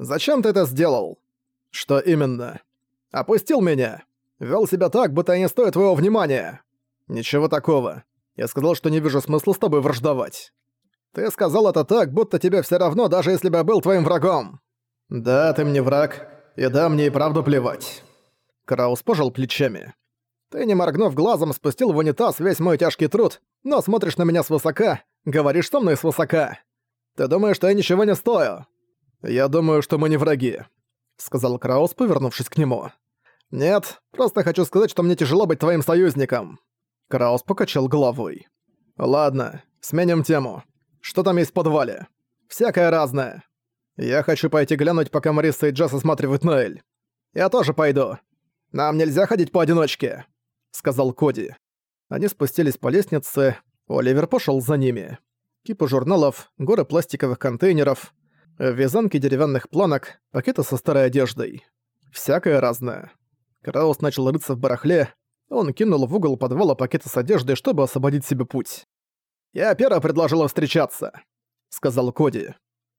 Зачем ты это сделал?» «Что именно?» «Опустил меня. Вел себя так, будто я не стою твоего внимания». «Ничего такого. Я сказал, что не вижу смысла с тобой враждовать». «Ты сказал это так, будто тебе все равно, даже если бы я был твоим врагом». «Да, ты мне враг, и да, мне и правду плевать». Краус пожал плечами. «Ты, не моргнув глазом, спустил в унитаз весь мой тяжкий труд, но смотришь на меня свысока, говоришь со мной свысока. Ты думаешь, что я ничего не стою?» «Я думаю, что мы не враги», — сказал Краус, повернувшись к нему. «Нет, просто хочу сказать, что мне тяжело быть твоим союзником». Краус покачал головой. «Ладно, сменим тему. Что там есть в подвале? Всякое разное. Я хочу пойти глянуть, пока Мариса и Джесс осматривают Ноэль. Я тоже пойду. Нам нельзя ходить поодиночке», — сказал Коди. Они спустились по лестнице, Оливер пошел за ними. Кипы журналов, горы пластиковых контейнеров, вязанки деревянных планок, пакеты со старой одеждой. Всякое разное. Краус начал рыться в барахле, он кинул в угол подвала пакеты с одеждой, чтобы освободить себе путь. «Я первый предложила встречаться», — сказал Коди.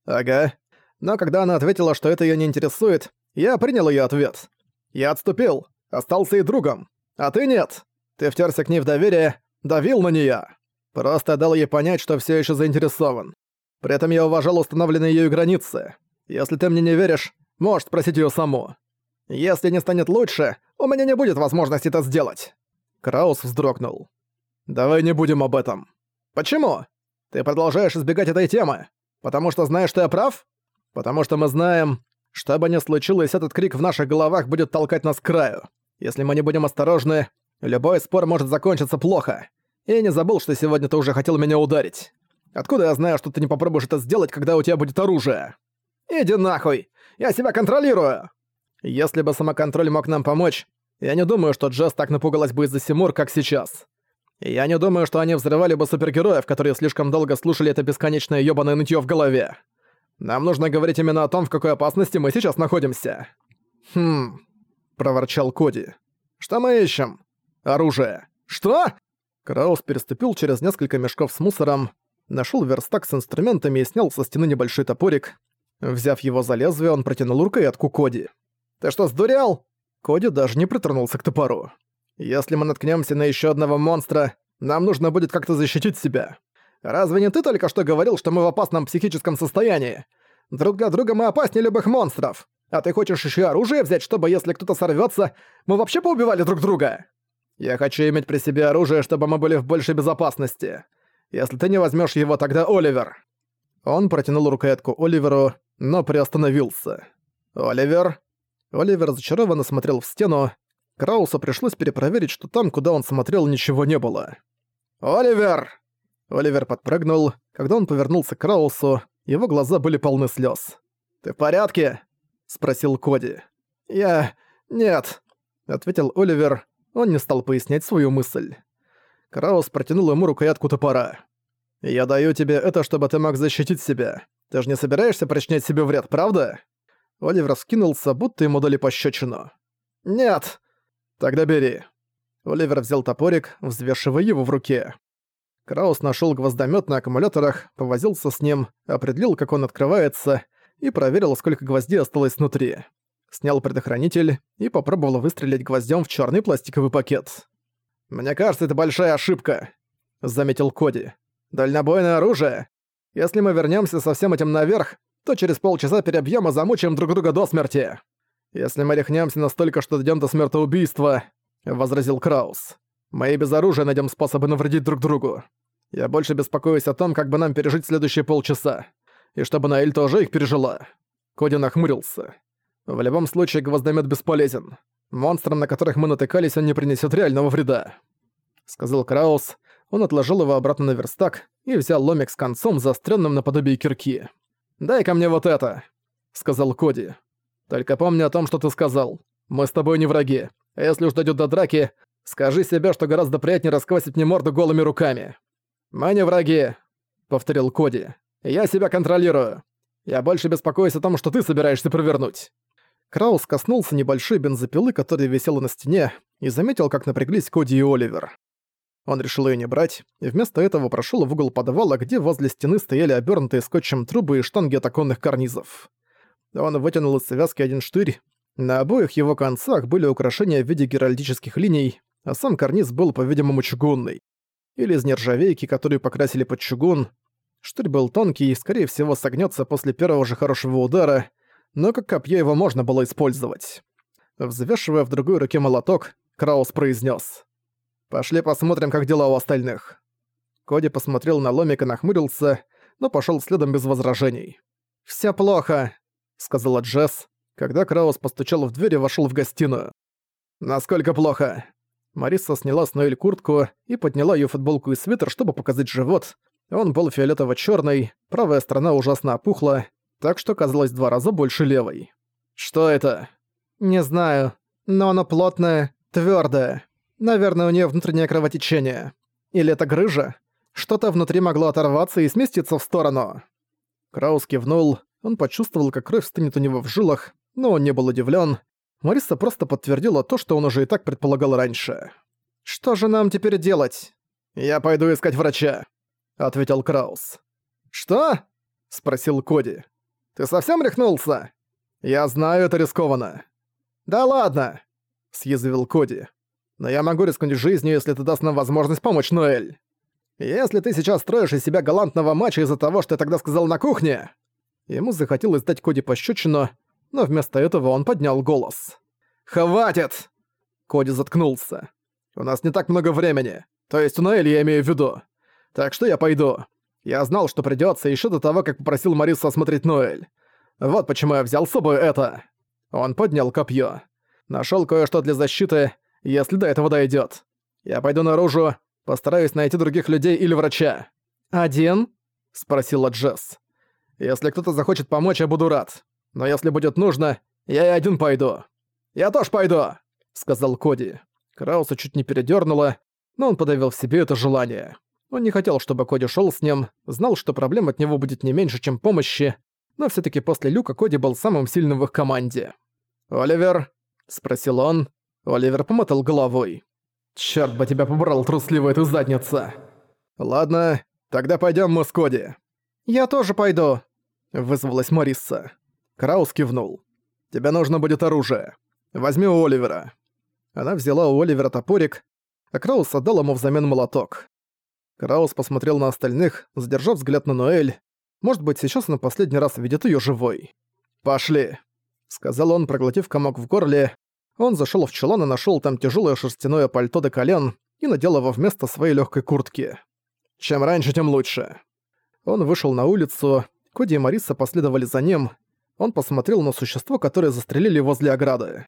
«Ага. Но когда она ответила, что это её не интересует, я принял её ответ. Я отступил, остался и другом. А ты нет. Ты втерся к ней в доверие, давил на неё. Просто дал ей понять, что всё ещё заинтересован. При этом я уважал установленные ею границы. Если ты мне не веришь, можешь спросить её саму. Если не станет лучше, у меня не будет возможности это сделать». Краус вздрогнул. «Давай не будем об этом». «Почему? Ты продолжаешь избегать этой темы? Потому что знаешь, что я прав? Потому что мы знаем, что бы ни случилось, этот крик в наших головах будет толкать нас к краю. Если мы не будем осторожны, любой спор может закончиться плохо. И не забыл, что сегодня ты уже хотел меня ударить. Откуда я знаю, что ты не попробуешь это сделать, когда у тебя будет оружие? Иди нахуй! Я себя контролирую! Если бы самоконтроль мог нам помочь, я не думаю, что Джесс так напугалась бы из-за Симур, как сейчас. Я не думаю, что они взрывали бы супергероев, которые слишком долго слушали это бесконечное ёбаное нытьё в голове. Нам нужно говорить именно о том, в какой опасности мы сейчас находимся. Хм, проворчал Коди. Что мы ищем? Оружие. Что? Краус переступил через несколько мешков с мусором, нашел верстак с инструментами и снял со стены небольшой топорик. Взяв его за лезвие, он протянул рукоятку Коди. «Ты что, сдурел?» Коди даже не притронулся к топору. «Если мы наткнемся на еще одного монстра, нам нужно будет как-то защитить себя. Разве не ты только что говорил, что мы в опасном психическом состоянии? Друг для друга мы опаснее любых монстров. А ты хочешь еще оружие взять, чтобы, если кто-то сорвется, мы вообще поубивали друг друга? Я хочу иметь при себе оружие, чтобы мы были в большей безопасности. Если ты не возьмешь его, тогда Оливер». Он протянул рукоятку Оливеру, но приостановился. «Оливер?» Оливер разочарованно смотрел в стену. Краусу пришлось перепроверить, что там, куда он смотрел, ничего не было. «Оливер!» Оливер подпрыгнул. Когда он повернулся к Краусу, его глаза были полны слез. «Ты в порядке?» — спросил Коди. «Я... нет», — ответил Оливер. Он не стал пояснять свою мысль. Краус протянул ему рукоятку топора. «Я даю тебе это, чтобы ты мог защитить себя. Ты же не собираешься причинять себе вред, правда?» Оливер скинулся, будто ему дали пощечину. «Нет!» «Тогда бери». Оливер взял топорик, взвешивая его в руке. Краус нашел гвоздомет на аккумуляторах, повозился с ним, определил, как он открывается, и проверил, сколько гвоздей осталось внутри. Снял предохранитель и попробовал выстрелить гвоздем в черный пластиковый пакет. «Мне кажется, это большая ошибка», — заметил Коди. «Дальнобойное оружие? Если мы вернемся со всем этим наверх, то через полчаса перебьем и замучаем друг друга до смерти. Если мы рехнемся настолько, что дойдем до смертоубийства, возразил Краус. Мы и без оружия найдем способы навредить друг другу. Я больше беспокоюсь о том, как бы нам пережить следующие полчаса. И чтобы Наэль тоже их пережила. Коди нахмурился. В любом случае, гвоздомет бесполезен. Монстрам, на которых мы натыкались, он не принесет реального вреда. Сказал Краус. Он отложил его обратно на верстак и взял ломик с концом, заостренным наподобие кирки. «Дай-ка мне вот это», — сказал Коди. «Только помни о том, что ты сказал. Мы с тобой не враги. А если уж дойдёт до драки, скажи себе, что гораздо приятнее расквасить мне морду голыми руками». «Мы не враги», — повторил Коди. «Я себя контролирую. Я больше беспокоюсь о том, что ты собираешься провернуть». Краус коснулся небольшой бензопилы, которая висела на стене, и заметил, как напряглись Коди и Оливер. Он решил ее не брать, и вместо этого прошел в угол подвала, где возле стены стояли обернутые скотчем трубы и штанги от оконных карнизов. Он вытянул из связки один штырь. На обоих его концах были украшения в виде геральдических линий, а сам карниз был, по-видимому, чугунный. Или из нержавейки, которую покрасили под чугун. Штырь был тонкий и, скорее всего, согнется после первого же хорошего удара, но как копье его можно было использовать. Взвешивая в другой руке молоток, Краус произнес: «Пошли посмотрим, как дела у остальных». Коди посмотрел на ломик и нахмурился, но пошел следом без возражений. «Всё плохо», — сказала Джесс, когда Краус постучал в дверь и вошёл в гостиную. «Насколько плохо?» Мариса сняла с Ноэль куртку и подняла её футболку и свитер, чтобы показать живот. Он был фиолетово-чёрный, правая сторона ужасно опухла, так что казалось два раза больше левой. «Что это?» «Не знаю, но оно плотное, твёрдое. Наверное, у неё внутреннее кровотечение. Или это грыжа? Что-то внутри могло оторваться и сместиться в сторону». Краус кивнул, он почувствовал, как кровь стынет у него в жилах, но он не был удивлен. Мариса просто подтвердила то, что он уже и так предполагал раньше. «Что же нам теперь делать?» «Я пойду искать врача», — ответил Краус. «Что?» — спросил Коди. «Ты совсем рехнулся?» «Я знаю, это рискованно». «Да ладно», — съязвил Коди. «Но я могу рискнуть жизнью, если ты даст нам возможность помочь Ноэль. Если ты сейчас строишь из себя галантного мача из-за того, что я тогда сказал на кухне...» Ему захотелось дать Коди пощечину, но вместо этого он поднял голос. «Хватит!» Коди заткнулся. «У нас не так много времени. То есть у Ноэли я имею в виду. Так что я пойду. Я знал, что придётся ещё до того, как попросил Марису осмотреть Ноэль. Вот почему я взял с собой это». Он поднял копье. Нашёл кое-что для защиты, если до этого дойдёт. Я пойду наружу, постараюсь найти других людей или врача. «Один?» — спросила Джесс. «Если кто-то захочет помочь, я буду рад. Но если будет нужно, я и один пойду». «Я тоже пойду», — сказал Коди. Крауса чуть не передёрнуло, но он подавил в себе это желание. Он не хотел, чтобы Коди шёл с ним, знал, что проблем от него будет не меньше, чем помощи, но всё-таки после Люка Коди был самым сильным в их команде. «Оливер?» — спросил он. Оливер помотал головой. «Чёрт бы тебя побрал, трусливая ты задница!» «Ладно, тогда пойдём мы с Коди». «Я тоже пойду», — вызвалась Мариса. Краус кивнул. «Тебе нужно будет оружие. Возьми у Оливера». Она взяла у Оливера топорик, а Краус отдал ему взамен молоток. Краус посмотрел на остальных, задержав взгляд на Ноэль. Может быть, сейчас он последний раз видит её живой. «Пошли», — сказал он, проглотив комок в горле. Он зашёл в чулан и нашёл там тяжёлое шерстяное пальто до колен и надел его вместо своей лёгкой куртки. «Чем раньше, тем лучше». Он вышел на улицу, Коди и Мариса последовали за ним. Он посмотрел на существо, которое застрелили возле ограды.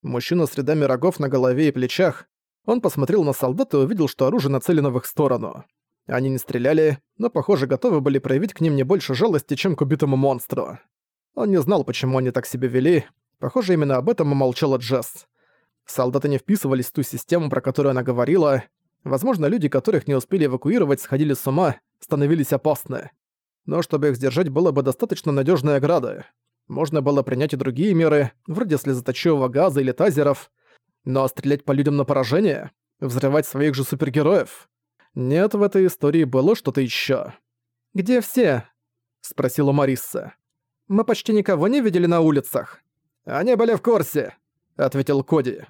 Мужчина с рядами рогов на голове и плечах. Он посмотрел на солдат и увидел, что оружие нацелено в их сторону. Они не стреляли, но, похоже, готовы были проявить к ним не больше жалости, чем к убитому монстру. Он не знал, почему они так себя вели. Похоже, именно об этом умолчала Джесс. Солдаты не вписывались в ту систему, про которую она говорила. Возможно, люди, которых не успели эвакуировать, сходили с ума, становились опасны. Но чтобы их сдержать, было бы достаточно надежной ограды. Можно было принять и другие меры, вроде слезоточивого газа или тазеров, но стрелять по людям на поражение? Взрывать своих же супергероев? Нет, в этой истории было что-то еще. «Где все?» — спросила Марисса. «Мы почти никого не видели на улицах». «Они были в курсе», — ответил Коди.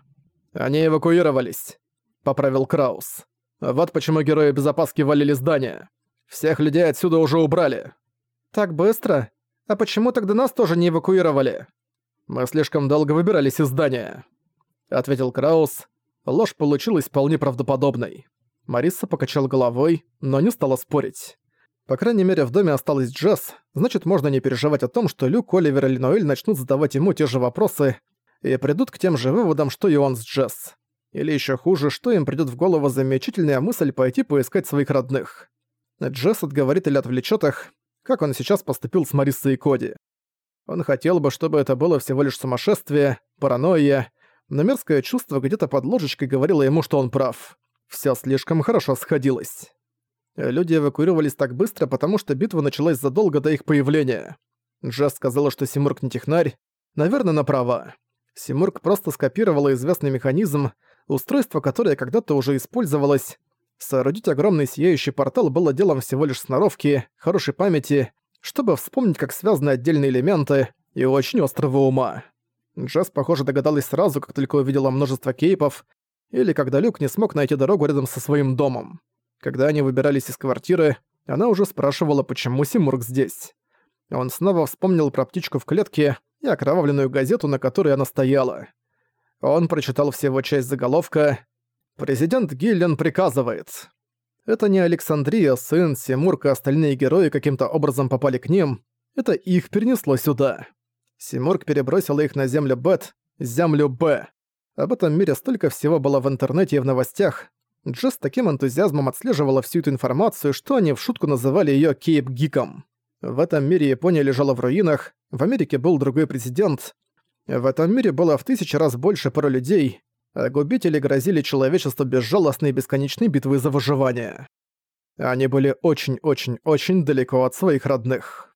«Они эвакуировались», — поправил Краус. «Вот почему герои безопаски валили здание. Всех людей отсюда уже убрали». «Так быстро?» «А почему тогда нас тоже не эвакуировали?» «Мы слишком долго выбирались из здания», — ответил Краус. Ложь получилась вполне правдоподобной. Мариса покачал головой, но не стала спорить. По крайней мере, в доме осталась Джесс, значит, можно не переживать о том, что Люк, Оливер или Ноэль начнут задавать ему те же вопросы и придут к тем же выводам, что и он с Джесс. Или еще хуже, что им придет в голову замечательная мысль пойти поискать своих родных. Джесс отговорит или отвлечет их, как он сейчас поступил с Мариссой и Коди. Он хотел бы, чтобы это было всего лишь сумасшествие, паранойя, но мерзкое чувство где-то под ложечкой говорило ему, что он прав. Всё слишком хорошо сходилось. Люди эвакуировались так быстро, потому что битва началась задолго до их появления. Джесс сказала, что Симург не технарь. Наверное, на права. Симург просто скопировала известный механизм, устройство, которое когда-то уже использовалось, Соорудить огромный сияющий портал было делом всего лишь сноровки, хорошей памяти, чтобы вспомнить, как связаны отдельные элементы, и очень острого ума. Джесс, похоже, догадалась сразу, как только увидела множество кейпов, или когда Люк не смог найти дорогу рядом со своим домом. Когда они выбирались из квартиры, она уже спрашивала, почему Симург здесь. Он снова вспомнил про птичку в клетке и окровавленную газету, на которой она стояла. Он прочитал всего часть заголовка «Президент Гиллен приказывает». Это не Александрия, сын, Симург и остальные герои каким-то образом попали к ним, это их перенесло сюда. Симург перебросила их на землю Бет, землю Б. Об этом мире столько всего было в интернете и в новостях. Джесс с таким энтузиазмом отслеживала всю эту информацию, что они в шутку называли её Кейп-Гиком. В этом мире Япония лежала в руинах, в Америке был другой президент. В этом мире было в тысячи раз больше пара людей, а губители грозили человечеству безжалостной и бесконечной битвой за выживание. Они были очень-очень-очень далеко от своих родных.